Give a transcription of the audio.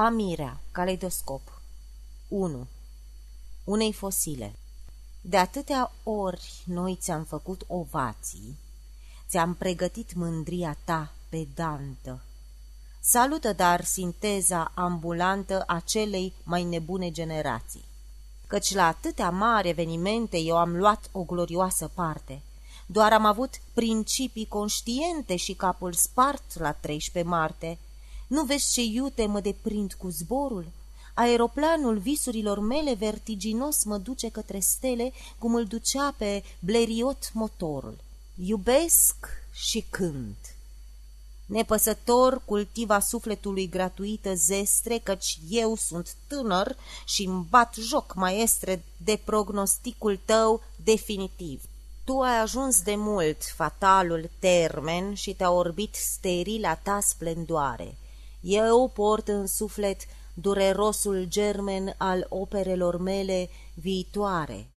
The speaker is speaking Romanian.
Amirea, caleidoscop 1. Unei fosile De atâtea ori noi ți-am făcut ovații, ți-am pregătit mândria ta pedantă. Salută dar sinteza ambulantă a celei mai nebune generații. Căci la atâtea mari evenimente eu am luat o glorioasă parte. Doar am avut principii conștiente și capul spart la 13 Marte, nu vezi ce iute mă deprind cu zborul? Aeroplanul visurilor mele vertiginos mă duce către stele, cum îl ducea pe bleriot motorul. Iubesc și cânt. Nepăsător cultiva sufletului gratuită zestre, căci eu sunt tânăr și îmi bat joc, maestre, de prognosticul tău definitiv. Tu ai ajuns de mult fatalul termen și te-a orbit sterila ta splendoare. Eu port în suflet durerosul germen al operelor mele viitoare.